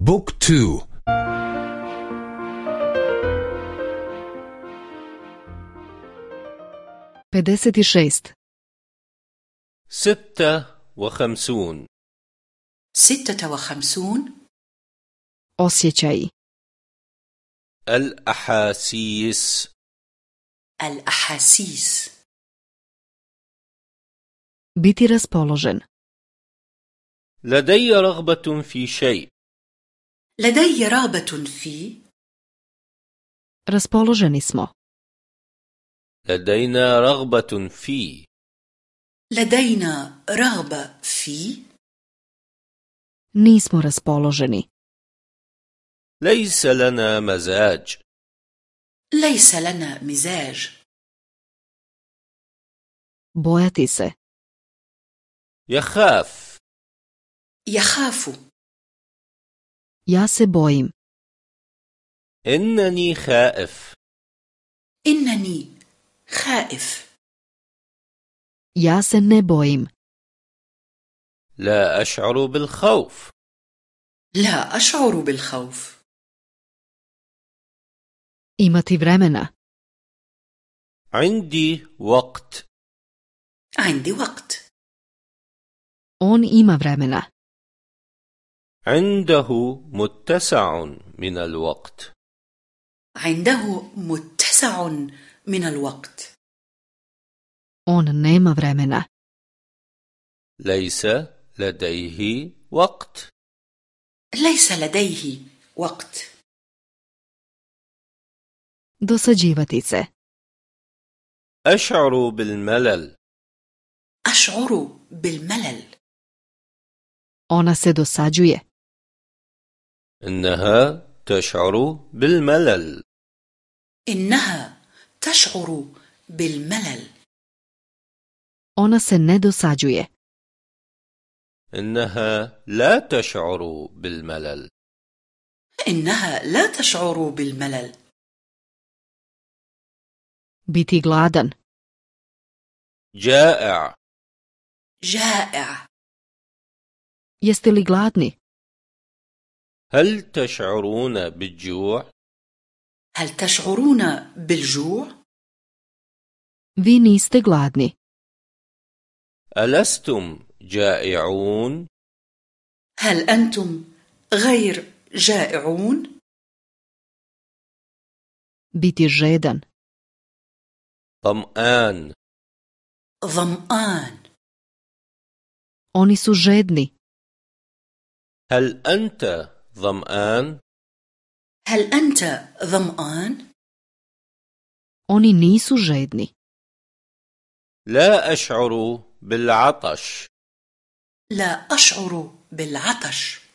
بوك تو 56. ستة وخمسون ستة وخمسون Osjećaj. الأحاسيس الأحاسيس Biti raspoložen. لدي رغبة في شيء لدي رغبة في. Raspoloženi smo. لدينا رغبة في. لدينا رغبة في. Nismo raspoloženi. ليس لنا مزاج. ليس لنا مزاج. Bojati se. يخاف. يخاف. Ja se bojim. إنني خائف إنني خائف Ja se ne bojim. لا أشعر بالخوف لا أشعر بالخوف Imati vremena. عندي وقت عندي وقت On ima vremena. عنده متسع من الوقت عنده متسع من الوقت On nema vremena. ليس لديه وقت ليس لديه وقت Dosađivati se. أشعر بالملل أشعر بالملل Ona se dosađuje. إنها تشعر بالملل إنها تشعر بالملل Ona se ne dosađuje. إنها لا تشعر بالملل إنها لا تشعر بالملل Biti gladan. جائع جائع Jeste li gladni? هل تشعرون بالجوع هل تشعرون بالجوع؟ Vi niste gladni. ألستم جائعون هل أنتم غير جائعون؟ Biti žedan. ظمآن ظمآن Oni su žedni. هل أنت ظمآن هل أنت ظمآن؟ Oni nisu žedni. لا أشعر بالعطش لا أشعر بالعطش